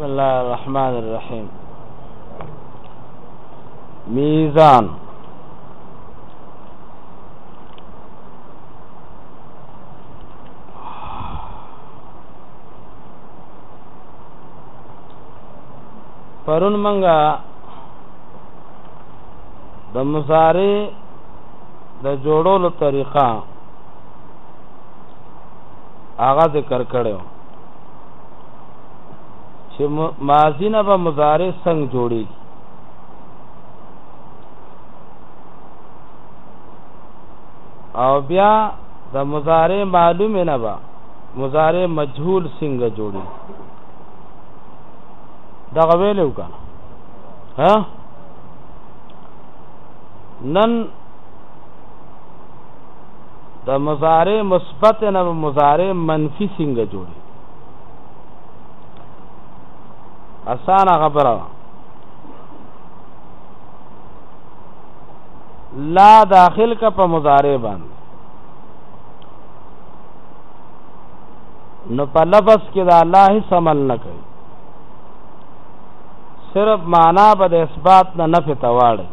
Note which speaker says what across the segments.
Speaker 1: بسم الله الرحمن الرحیم میزان پرون منګه د مضارع د جوړولو طریقه هغه ذکر کړو چې ماضی نه به مضارع څنګه جوړي او بیا د مضارع معلوم نه به مضارع مجهول څنګه جوړي دا غوېلو کنه ها نن د مضارع مثبت نه مضارع منفي څنګه جوړي اسانه خبره لا داخل کا په مضارع باندې نو په لفظ کې دا الله سمل نه کوي صرف معنا به د اثبات نه نفی ته واړی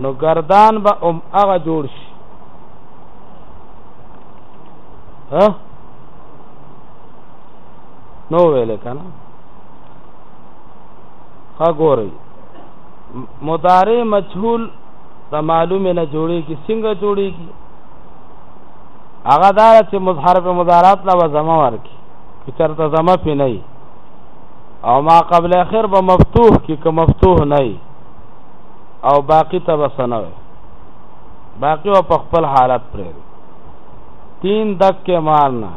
Speaker 1: نو گردان به ام هغه جوړ شي ها نو ویل کنه ها ګورئ مضارع مجهول د معلومه نه جوړي کی څنګه جوړي کی هغه دار چې مظهر په مضارات لا وزما ورکی که چرته زمه پی نه او ما قبل اخر به مفتوح کی که مفتوح نه او باقی ته به سنه وي باقی او په خپل حالت پرې تین دک کې مارنا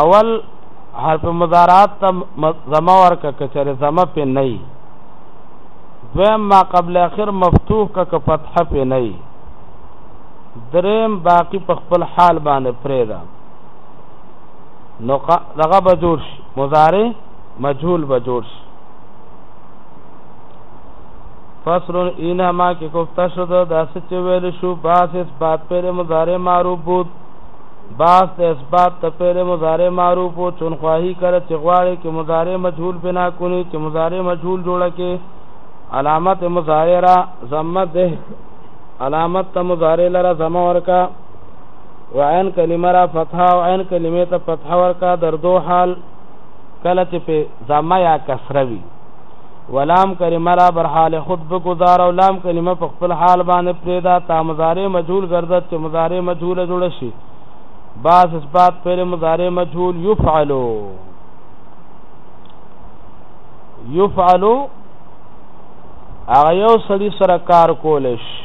Speaker 1: اول حرف مضارعات ته زمه ورکه که چرته زمه پی نه دویم ما قبل اخر مفتوح کا که فتح پی نه دریم باقی په خپل حال باندې پریدا نو دغه به جوړ شي مضارع مجهول به جوړ شي فصل اینا ما کې کوفتا شو دا داسې چې ویل شو باس اثبات پر مضارع معروف بود باس د اثبات ته پر مضارع معروف او چون خواهی کړه چې غواړي کې مضارع مجهول بنا کونی چې مضارع مجهول جوړه کې علامت مظاهره ضمه ده علامت ته مضارع لره زما ورکا و عین کلمه را فتحه او عین کلمه ته فتحه ورکا در دو حال کله چې په زما یا کسره وي ولام کلمه را بر حال خود بگذار او لام کلمه په خپل حال باندې پریدا تا مضارع مجهول ګرځد چې مضارع مجهول جوړ شي باز اثبات پر مضارع مجهول یفعلو یفعلو هغه یو سړي سره کار کول شي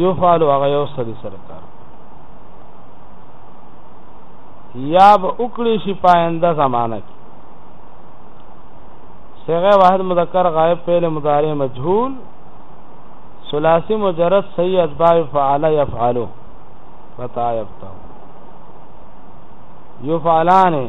Speaker 1: یو فعل هغه یو سړي سره کار یا به وکړي شي پاینده زمانہ کې صيغه واحد مذکر غائب فعل مضارع مجهول ثلاثي مجرد صحیح اتباع فعل يفعلوا فتا يفتح يفعلان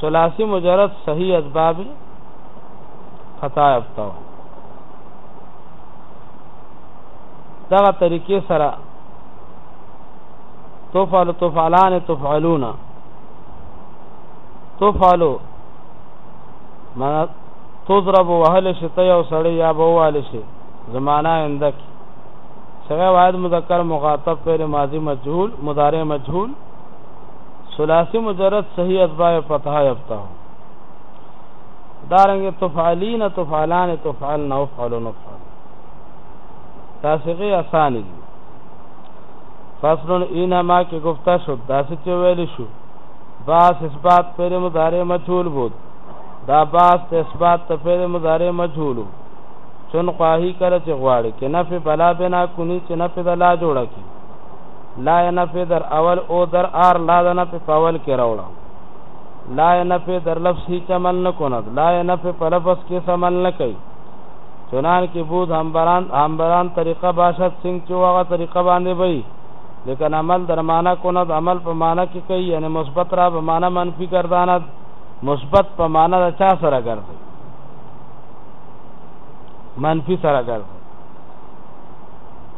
Speaker 1: ثلاثی مجرد صحیح از باب خطا یفتو دغه طریقې سره تفعل تفعلان تفعلون تفعلو معنا تضرب وهل شي ته یو سړی یا به وهل شي زمانہ اندک سره واحد مذکر مخاطب فعل ماضی مجهول مضارع مجهول ثلاثی مجرد صحیح اتباع فتحه یفتح دارنګ تفعلین تفعلان تفعلن افعل نفعل دا صيغه اسانه دي فصل انما کې گفتا شو دا چې ویل شو باس اثبات پر مضارع مجهول بود دا باس ته اثبات ته پر مضارع مجهول چون قاهی کله چې غواړي کې نفي بلا بنا کونی چې نفي د لا جوړه کی لا یې نفې در اول او در آر لا د نفې په اول کې راوړه لا یې نفې در لفظ هیچ عمل نه کند لا یې نفې په لفظ کې عمل نه کوي چنان کې بود همبران همبران طریقه باشد څنګه چې هغه طریقه باندې وي لیکن عمل در معنا کند عمل په معنا کې کوي یعنی مثبت را به معنا منفي ګرځاند مثبت په معنا د چا سره ګرځي منفي سره ګرځي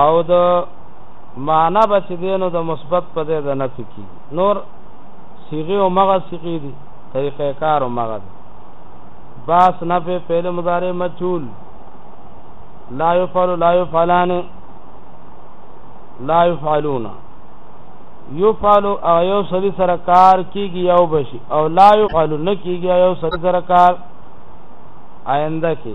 Speaker 1: او د معنا به چې دی نو د مثبت په ځای د نفي کېږي نور صیغې همغه صیغې دي طریقه کار همغه دی باس نفع فعل مضارع مجهول لا يفعل لا يفعلان لا يفعلون يفعل او یو سړي سره کار کیږي یو بشي او لا يفعل نه کیږي یو سړي سره کار آینده کې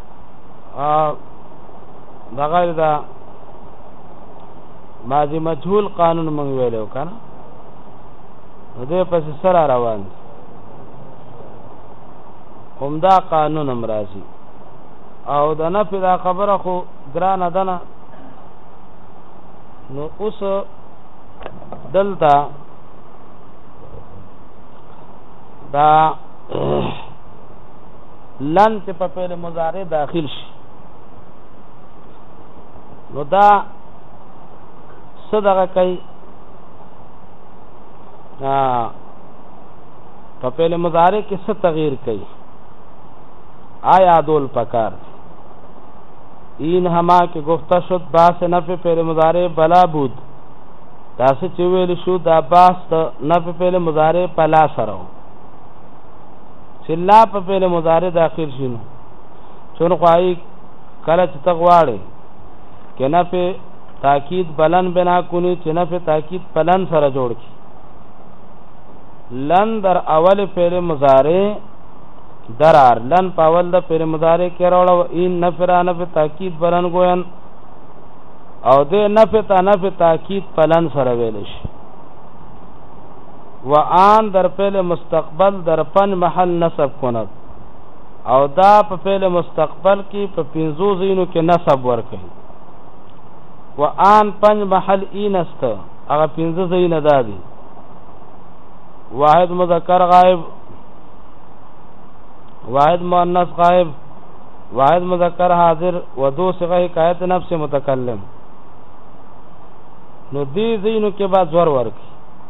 Speaker 1: دغه دا ماضی مجهول قانون مونږ ویلو کنه دې پس سره روان دي همدا قانون هم راځي او د نه پیدا خبره خو ګرانه ده نه نو اوس دلته دا لن چې په فعل مضارع داخل شي نو دا صدقه کوي په فعل مضارع کې څه تغییر کوي آیا دول پکار این هما کې گفته شد باس نفع فعل مضارع بلا بود تاسو چې ویل شو دا باس نفع فعل مضارع پلا سره چې لا په فعل مضارع داخل شي نو چون خوای کله چې تغواړي کې نه په تاکید بلن بنا کونی چې نه په تاکید پلن سره جوړ کی لن در اول فعل مضارع درار لن پاول د فعل مضارع کې راوړو ان نفرانه په تاکید بلن ګوین او د نفت نفت تاکید پلن سره ویل شي و آن در فعل مستقبل در پنج محل نصب کند او دا په فعل مستقبل کې په پنځو ځینو کې نصب ورکړي و آن پنج محل ای نسته هغه پنځه ځینه دا دي واحد مذکر غائب واحد مؤنث غائب واحد مذکر حاضر و دو صيغه حکایت نفس متکلم نو دې ځینو کې بعد زور ورکړي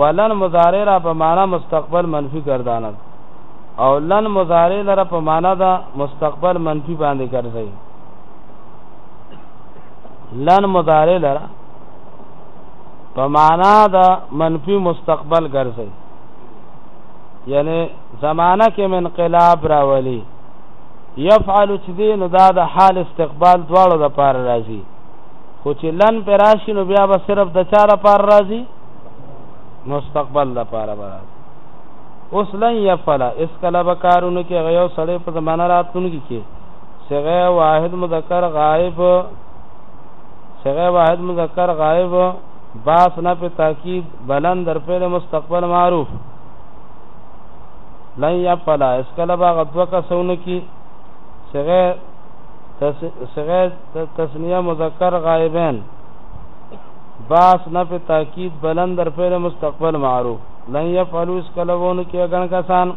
Speaker 1: ولن مضارع را په معنی مستقبل منفی ګرداند او لن مضارع لره په معنی دا مستقبل منفی باندې ګرځي لن مضارع لره په معنا د منفي مستقبل ګرځي یعنی زمانہ کې من انقلاب راولي يفعل چې دین دا د حال استقبال دواړو د پار راځي خو چې لن په راشي نو بیا به صرف د چا لپاره راځي مستقبل لپاره به راځي اوس لن یفعل اس کله به کارونه کې غیو سړی په زمانه راتلونکي کې صغه واحد مذکر غائب صغه واحد مذکر غائب باس نه په تاکید بلند در په مستقبل معروف لن یفعل اس کله به غدوه کا سونه کې صغه صغه د تثنیه مذکر غائبین باس نفع تاکید بلند در فعل مستقبل معروف لن یفعلو اس کلوونو کی اگن کسان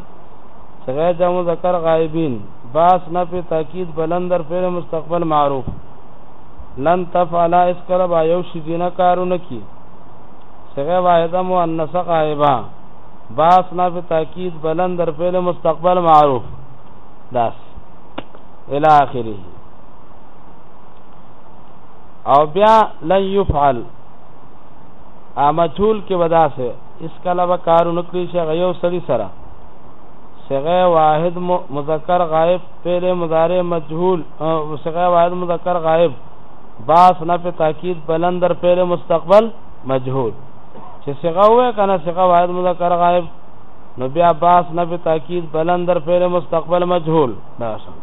Speaker 1: سغیر جا مذکر غائبین باس نفع تاکید بلند در فعل مستقبل معروف لن تفعلا اس کلبا یو شدین کارو نکی سغیر واحده مؤنث غائبا باس نفع تاکید بلند در فعل مستقبل معروف داس الى اخره او بیا لن يفعل امجول کې ودا سه اس کله به کارو نکړي چې غيو سړي سره صيغه واحد مذکر غائب فعل مضارع مجهول او صيغه واحد مذکر غائب باس نه په تاکید بلندر فعل مستقبل مجهول چې صيغه وې کنه صيغه واحد مذکر غائب نو بیا باس نه په تاکید بلندر فعل مستقبل مجهول دا شم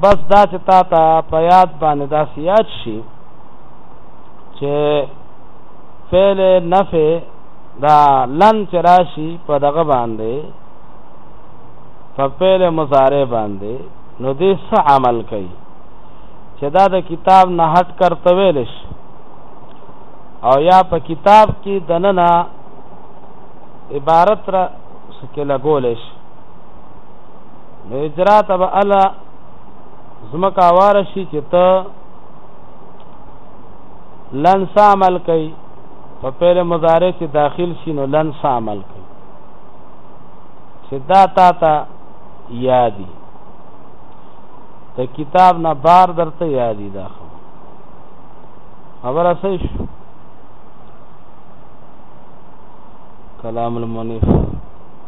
Speaker 1: بس دا چې تا ته په یاد باندې دا سیاد شي چې فعل نفع دا لن چې راشي په دغه باندې په فعل مضارع باندې نو دې څه عمل کوي چې دا د کتاب نه هټ کرته ویل شي او یا په کتاب کې دننه عبارت را سکه لګول شي نو اجرا تب الا زمکا وارشی چې ته لن سامل کوي په پیل مضارع کې داخل شي نو لن سامل کوي چې دا تا ته یادي ته کتاب نه بار درته یادي دا خبره صحیح شو کلام المنیف